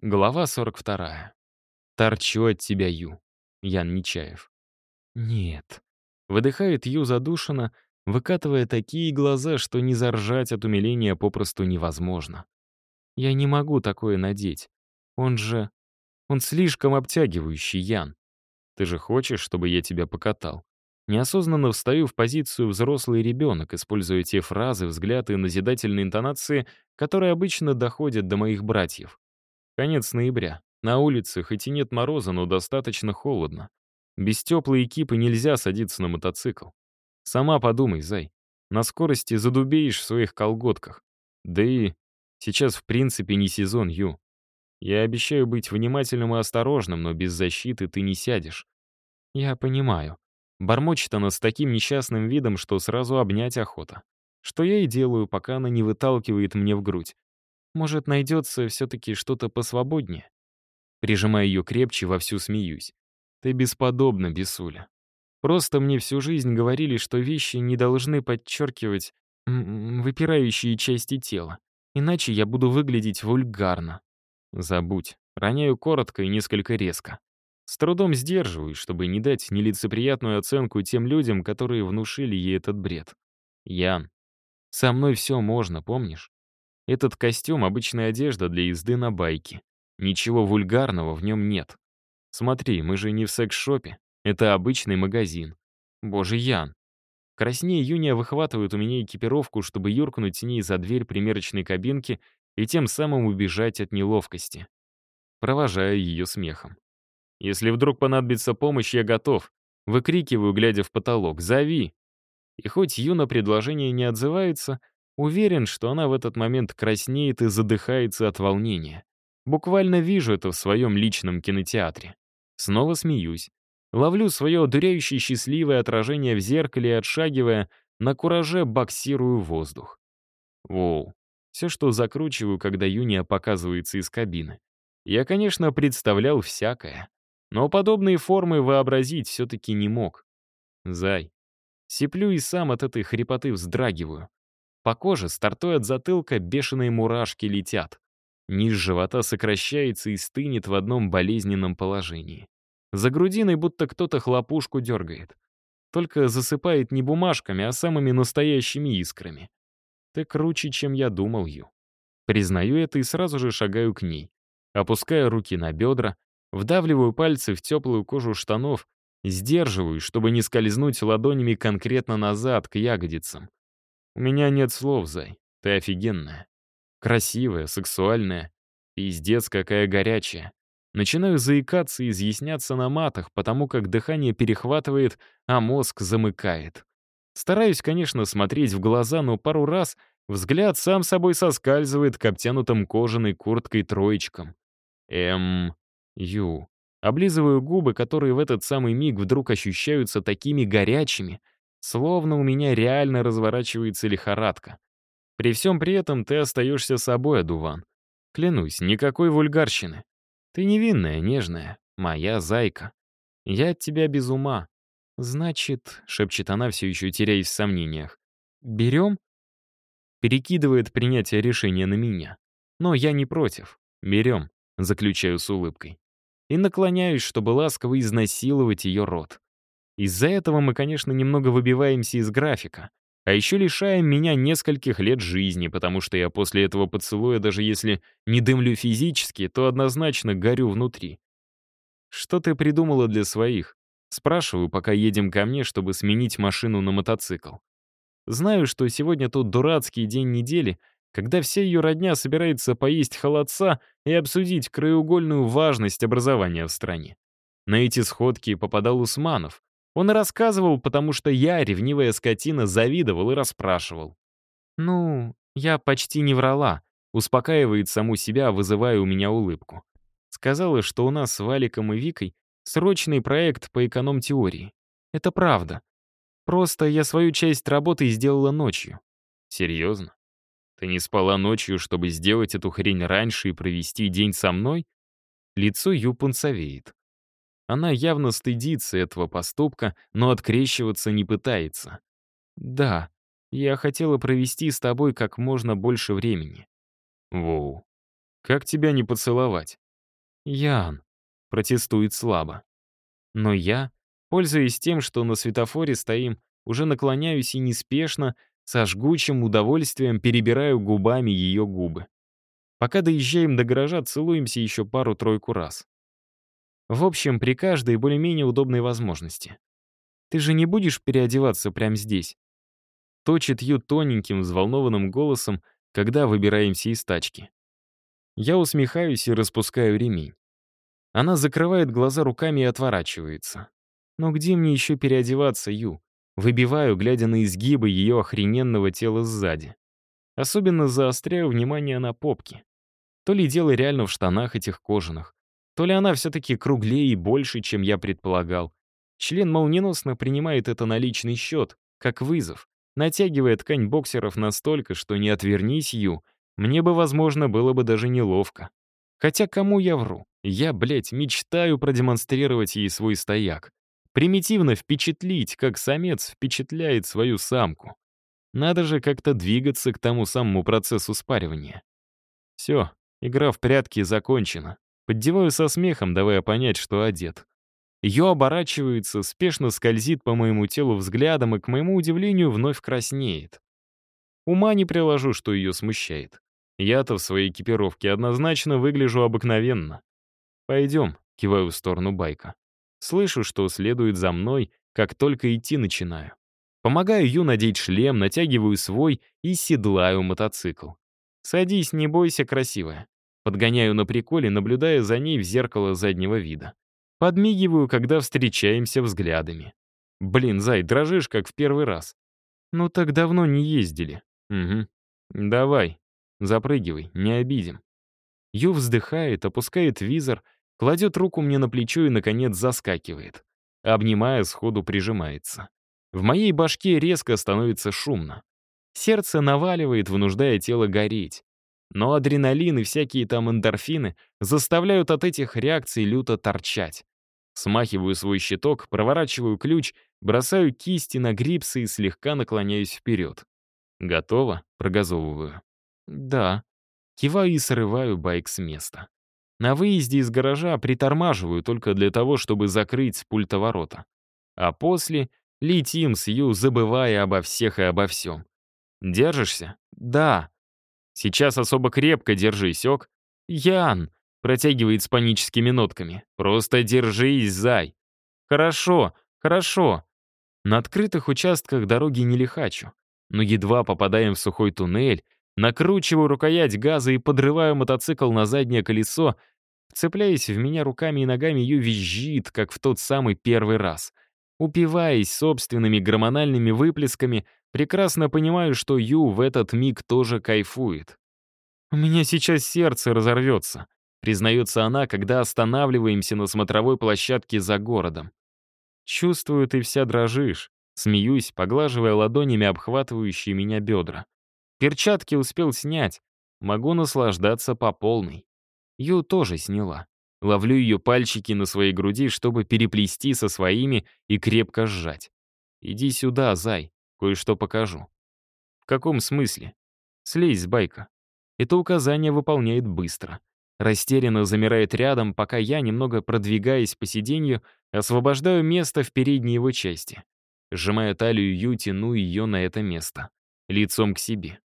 Глава 42. Торчу от тебя, Ю. Ян Нечаев. Нет. Выдыхает Ю задушенно, выкатывая такие глаза, что не заржать от умиления попросту невозможно. Я не могу такое надеть. Он же... Он слишком обтягивающий, Ян. Ты же хочешь, чтобы я тебя покатал? Неосознанно встаю в позицию взрослый ребенок, используя те фразы, взгляды и назидательные интонации, которые обычно доходят до моих братьев. Конец ноября. На улице хоть и нет мороза, но достаточно холодно. Без теплой экипы нельзя садиться на мотоцикл. Сама подумай, зай. На скорости задубеешь в своих колготках. Да и сейчас в принципе не сезон, Ю. Я обещаю быть внимательным и осторожным, но без защиты ты не сядешь. Я понимаю. Бормочет она с таким несчастным видом, что сразу обнять охота. Что я и делаю, пока она не выталкивает мне в грудь. Может, найдется все-таки что-то посвободнее? Прижимая ее крепче, вовсю смеюсь. Ты бесподобна, Бесуля. Просто мне всю жизнь говорили, что вещи не должны подчеркивать выпирающие части тела. Иначе я буду выглядеть вульгарно. Забудь. Роняю коротко и несколько резко. С трудом сдерживаюсь, чтобы не дать нелицеприятную оценку тем людям, которые внушили ей этот бред. Ян, со мной все можно, помнишь? Этот костюм — обычная одежда для езды на байке. Ничего вульгарного в нем нет. Смотри, мы же не в секс-шопе. Это обычный магазин. Боже, Ян. Краснее Юния выхватывает у меня экипировку, чтобы юркнуть с ней за дверь примерочной кабинки и тем самым убежать от неловкости. Провожаю ее смехом. Если вдруг понадобится помощь, я готов. Выкрикиваю, глядя в потолок. «Зови!» И хоть Юна предложение не отзывается, Уверен, что она в этот момент краснеет и задыхается от волнения. Буквально вижу это в своем личном кинотеатре. Снова смеюсь. Ловлю свое одуряющее счастливое отражение в зеркале и, отшагивая, на кураже боксирую воздух. Воу. Все, что закручиваю, когда Юния показывается из кабины. Я, конечно, представлял всякое. Но подобные формы вообразить все-таки не мог. Зай. Сиплю и сам от этой хрипоты вздрагиваю. По коже, стартуя от затылка, бешеные мурашки летят. Низ живота сокращается и стынет в одном болезненном положении. За грудиной будто кто-то хлопушку дергает. Только засыпает не бумажками, а самыми настоящими искрами. Ты круче, чем я думал, Ю. Признаю это и сразу же шагаю к ней. Опускаю руки на бедра, вдавливаю пальцы в теплую кожу штанов, сдерживаю, чтобы не скользнуть ладонями конкретно назад, к ягодицам. У меня нет слов, Зай. Ты офигенная. Красивая, сексуальная. Пиздец, какая горячая. Начинаю заикаться и изъясняться на матах, потому как дыхание перехватывает, а мозг замыкает. Стараюсь, конечно, смотреть в глаза, но пару раз взгляд сам собой соскальзывает к обтянутым кожаной курткой троечкам. Эм... Ю. Облизываю губы, которые в этот самый миг вдруг ощущаются такими горячими, Словно у меня реально разворачивается лихорадка. При всем при этом ты остаешься собой, Адуван. Клянусь, никакой вульгарщины. Ты невинная, нежная, моя зайка. Я от тебя без ума. Значит, шепчет она, все еще теряясь в сомнениях. Берем? Перекидывает принятие решения на меня. Но я не против. Берем, заключаю с улыбкой. И наклоняюсь, чтобы ласково изнасиловать ее рот. Из-за этого мы, конечно, немного выбиваемся из графика. А еще лишаем меня нескольких лет жизни, потому что я после этого поцелуя, даже если не дымлю физически, то однозначно горю внутри. «Что ты придумала для своих?» Спрашиваю, пока едем ко мне, чтобы сменить машину на мотоцикл. Знаю, что сегодня тот дурацкий день недели, когда вся ее родня собирается поесть холодца и обсудить краеугольную важность образования в стране. На эти сходки попадал Усманов, он рассказывал, потому что я, ревнивая скотина, завидовал и расспрашивал. «Ну, я почти не врала», — успокаивает саму себя, вызывая у меня улыбку. Сказала, что у нас с Валиком и Викой срочный проект по эконом-теории. Это правда. Просто я свою часть работы сделала ночью. Серьезно? Ты не спала ночью, чтобы сделать эту хрень раньше и провести день со мной? Лицо Ю пунцовеет. Она явно стыдится этого поступка, но открещиваться не пытается. «Да, я хотела провести с тобой как можно больше времени». «Воу, как тебя не поцеловать?» Ян, протестует слабо. Но я, пользуясь тем, что на светофоре стоим, уже наклоняюсь и неспешно, со жгучим удовольствием перебираю губами ее губы. Пока доезжаем до гаража, целуемся еще пару-тройку раз. В общем, при каждой более-менее удобной возможности. Ты же не будешь переодеваться прямо здесь? Точит Ю тоненьким, взволнованным голосом, когда выбираемся из тачки. Я усмехаюсь и распускаю ремень. Она закрывает глаза руками и отворачивается. Но где мне еще переодеваться, Ю? Выбиваю, глядя на изгибы ее охрененного тела сзади. Особенно заостряю внимание на попке. То ли дело реально в штанах этих кожаных, то ли она все-таки круглее и больше, чем я предполагал. Член молниеносно принимает это на личный счет, как вызов, натягивая ткань боксеров настолько, что не отвернись, Ю, мне бы, возможно, было бы даже неловко. Хотя кому я вру? Я, блядь, мечтаю продемонстрировать ей свой стояк. Примитивно впечатлить, как самец впечатляет свою самку. Надо же как-то двигаться к тому самому процессу спаривания. Все, игра в прятки закончена. Поддеваю со смехом, давая понять, что одет. Ее оборачивается, спешно скользит по моему телу взглядом и, к моему удивлению, вновь краснеет. Ума не приложу, что ее смущает. Я-то в своей экипировке однозначно выгляжу обыкновенно. «Пойдем», — киваю в сторону байка. Слышу, что следует за мной, как только идти начинаю. Помогаю Ю надеть шлем, натягиваю свой и седлаю мотоцикл. «Садись, не бойся, красивая». Подгоняю на приколе, наблюдая за ней в зеркало заднего вида. Подмигиваю, когда встречаемся взглядами. «Блин, Зай, дрожишь, как в первый раз». «Ну так давно не ездили». «Угу. Давай, запрыгивай, не обидим». Ю вздыхает, опускает визор, кладет руку мне на плечо и, наконец, заскакивает. Обнимая, сходу прижимается. В моей башке резко становится шумно. Сердце наваливает, вынуждая тело гореть. Но адреналин и всякие там эндорфины заставляют от этих реакций люто торчать. Смахиваю свой щиток, проворачиваю ключ, бросаю кисти на грипсы и слегка наклоняюсь вперед. «Готово?» — прогазовываю. «Да». Киваю и срываю байк с места. На выезде из гаража притормаживаю только для того, чтобы закрыть с пульта ворота. А после летим с Ю, забывая обо всех и обо всем. «Держишься?» «Да». «Сейчас особо крепко держись, ок?» «Ян!» — протягивает с паническими нотками. «Просто держись, зай!» «Хорошо, хорошо!» На открытых участках дороги не лихачу, но едва попадаем в сухой туннель, накручиваю рукоять газа и подрываю мотоцикл на заднее колесо, цепляясь в меня руками и ногами, ее визжит, как в тот самый первый раз. Упиваясь собственными гормональными выплесками, прекрасно понимаю, что Ю в этот миг тоже кайфует. «У меня сейчас сердце разорвется», — признается она, когда останавливаемся на смотровой площадке за городом. «Чувствую, ты вся дрожишь», — смеюсь, поглаживая ладонями обхватывающие меня бедра. Перчатки успел снять, могу наслаждаться по полной. Ю тоже сняла. Ловлю ее пальчики на своей груди, чтобы переплести со своими и крепко сжать. «Иди сюда, зай, кое-что покажу». «В каком смысле?» «Слезь с байка». Это указание выполняет быстро. Растерянно замирает рядом, пока я, немного продвигаясь по сиденью, освобождаю место в передней его части. Сжимая талию Ю, тяну ее на это место. Лицом к себе.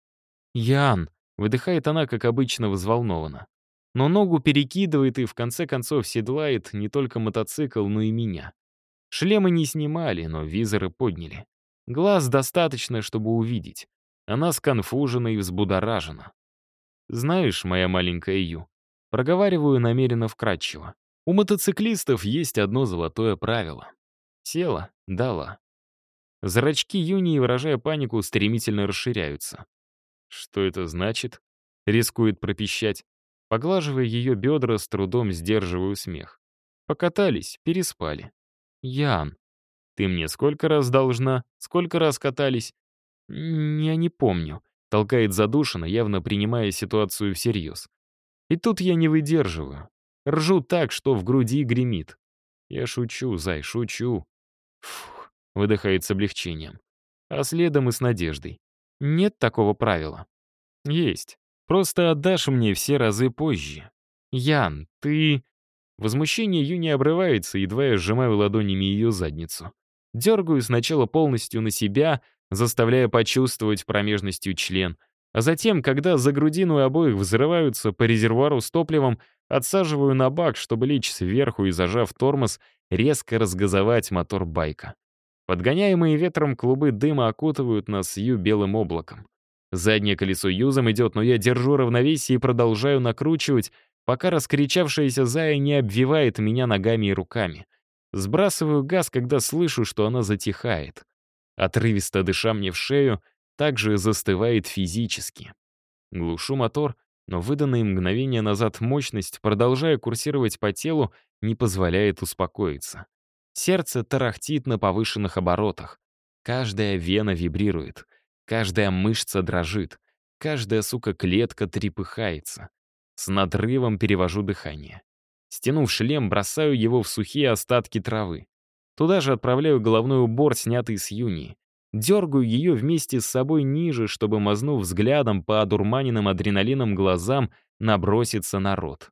«Ян!» — выдыхает она, как обычно, взволнованно но ногу перекидывает и в конце концов седлает не только мотоцикл, но и меня. Шлемы не снимали, но визоры подняли. Глаз достаточно, чтобы увидеть. Она сконфужена и взбудоражена. «Знаешь, моя маленькая Ю», проговариваю намеренно вкратчиво. У мотоциклистов есть одно золотое правило. Села, дала. Зрачки Юнии, выражая панику, стремительно расширяются. «Что это значит?» — рискует пропищать. Поглаживая ее бедра, с трудом сдерживаю смех. Покатались, переспали. Ян, ты мне сколько раз должна? Сколько раз катались? Я не помню. Толкает задушенно, явно принимая ситуацию всерьез. И тут я не выдерживаю. Ржу так, что в груди гремит. Я шучу, зай, шучу. Фух, выдыхает с облегчением. А следом и с надеждой. Нет такого правила. Есть. Просто отдашь мне все разы позже. Ян, ты... Возмущение Ю не обрывается, едва я сжимаю ладонями ее задницу. Дергаю сначала полностью на себя, заставляя почувствовать промежностью член, а затем, когда за грудину обоих взрываются по резервуару с топливом, отсаживаю на бак, чтобы лечь сверху и, зажав тормоз, резко разгазовать мотор байка. Подгоняемые ветром клубы дыма окутывают нас Ю белым облаком. Заднее колесо юзом идет, но я держу равновесие и продолжаю накручивать, пока раскричавшаяся Зая не обвивает меня ногами и руками. Сбрасываю газ, когда слышу, что она затихает. Отрывисто дыша мне в шею, также застывает физически. Глушу мотор, но выданная мгновение назад мощность, продолжая курсировать по телу, не позволяет успокоиться. Сердце тарахтит на повышенных оборотах. Каждая вена вибрирует, каждая мышца дрожит, каждая, сука, клетка трепыхается. С надрывом перевожу дыхание. Стянув шлем, бросаю его в сухие остатки травы. Туда же отправляю головной убор, снятый с юни. Дергаю ее вместе с собой ниже, чтобы, мазнув взглядом по одурманенным адреналином глазам, наброситься на рот.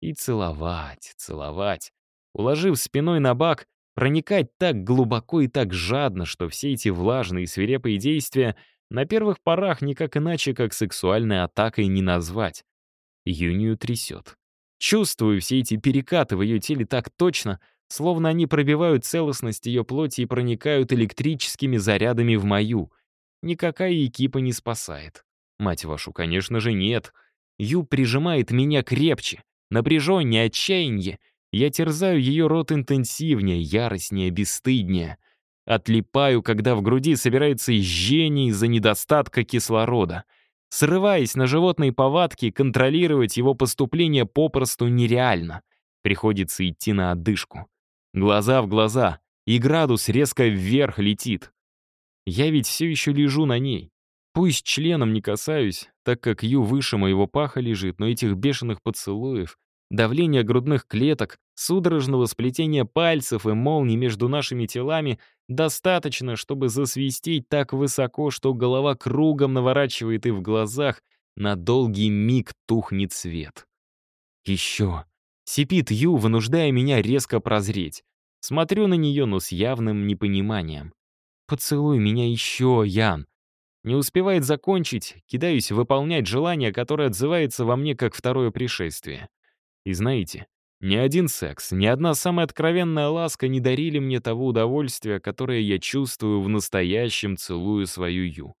И целовать, целовать. Уложив спиной на бак, проникать так глубоко и так жадно, что все эти влажные свирепые действия на первых порах никак иначе, как сексуальной атакой не назвать. Юнию трясет. Чувствую все эти перекаты в ее теле так точно, словно они пробивают целостность ее плоти и проникают электрическими зарядами в мою. Никакая экипа не спасает. Мать вашу, конечно же, нет. Ю прижимает меня крепче, напряженнее, отчаяние. Я терзаю ее рот интенсивнее, яростнее, бесстыднее. Отлипаю, когда в груди собирается жжение из-за недостатка кислорода — Срываясь на животные повадки, контролировать его поступление попросту нереально. Приходится идти на отдышку. Глаза в глаза, и градус резко вверх летит. Я ведь все еще лежу на ней. Пусть членом не касаюсь, так как Ю выше моего паха лежит, но этих бешеных поцелуев, давления грудных клеток, судорожного сплетения пальцев и молний между нашими телами достаточно, чтобы засвистеть так высоко, что голова кругом наворачивает и в глазах на долгий миг тухнет свет. Еще. Сипит Ю, вынуждая меня резко прозреть. Смотрю на нее, но с явным непониманием. «Поцелуй меня еще, Ян!» Не успевает закончить, кидаюсь выполнять желание, которое отзывается во мне как второе пришествие. И знаете, ни один секс, ни одна самая откровенная ласка не дарили мне того удовольствия, которое я чувствую в настоящем целую свою Ю.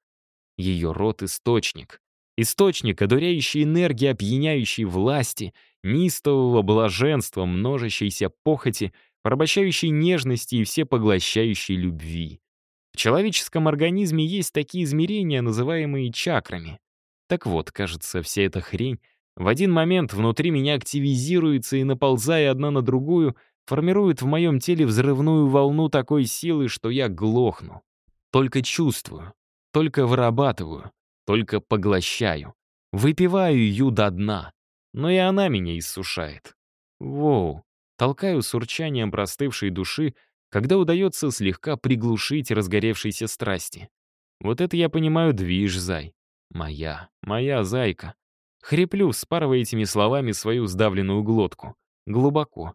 Ее рот — источник. Источник, одуряющий энергии, опьяняющей власти, неистового блаженства, множащейся похоти, порабощающей нежности и всепоглощающей любви. В человеческом организме есть такие измерения, называемые чакрами. Так вот, кажется, вся эта хрень в один момент внутри меня активизируется и, наползая одна на другую, формирует в моем теле взрывную волну такой силы, что я глохну. Только чувствую, только вырабатываю, только поглощаю. Выпиваю ее до дна, но и она меня иссушает. Воу, толкаю с урчанием простывшей души, когда удается слегка приглушить разгоревшиеся страсти. Вот это я понимаю движ, зай. Моя, моя зайка. Хриплю, спарывая этими словами свою сдавленную глотку. Глубоко.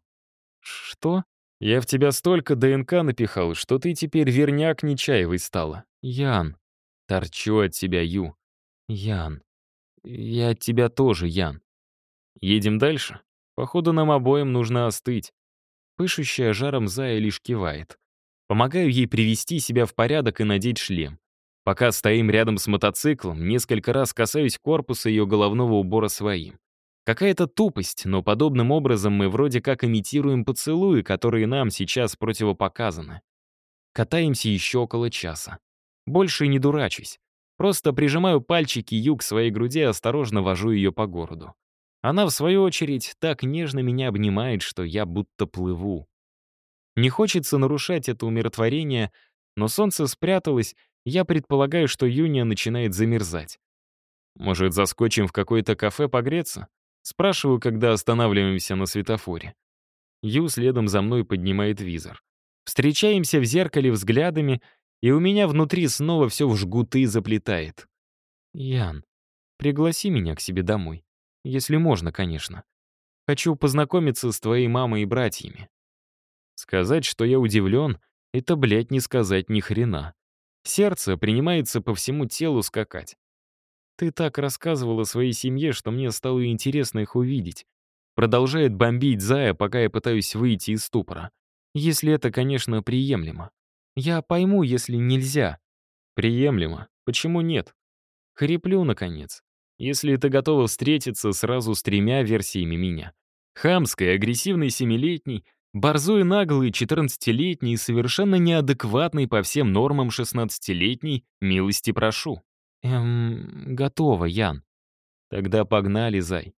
«Что? Я в тебя столько ДНК напихал, что ты теперь верняк Нечаевой стала. Ян. Торчу от тебя, Ю. Ян. Я от тебя тоже, Ян. Едем дальше? Походу, нам обоим нужно остыть. Пышущая жаром Зая лишь кивает. Помогаю ей привести себя в порядок и надеть шлем. Пока стоим рядом с мотоциклом, несколько раз касаюсь корпуса ее головного убора своим. Какая-то тупость, но подобным образом мы вроде как имитируем поцелуи, которые нам сейчас противопоказаны. Катаемся еще около часа. Больше не дурачусь. Просто прижимаю пальчики Ю к своей груди и осторожно вожу ее по городу. Она, в свою очередь, так нежно меня обнимает, что я будто плыву. Не хочется нарушать это умиротворение, но солнце спряталось, я предполагаю, что Юния начинает замерзать. Может, заскочим в какое-то кафе погреться? Спрашиваю, когда останавливаемся на светофоре. Ю следом за мной поднимает визор. Встречаемся в зеркале взглядами, и у меня внутри снова все в жгуты заплетает. «Ян, пригласи меня к себе домой. Если можно, конечно. Хочу познакомиться с твоей мамой и братьями. Сказать, что я удивлен, это, блядь, не сказать ни хрена. Сердце принимается по всему телу скакать. Ты так рассказывал о своей семье, что мне стало интересно их увидеть. Продолжает бомбить Зая, пока я пытаюсь выйти из ступора. Если это, конечно, приемлемо. Я пойму, если нельзя. Приемлемо. Почему нет? Хриплю, наконец. Если ты готова встретиться сразу с тремя версиями меня. Хамской, агрессивной семилетней, борзой наглый четырнадцатилетний и совершенно неадекватный по всем нормам шестнадцатилетний, милости прошу. Эм, готово, Ян. Тогда погнали, зай.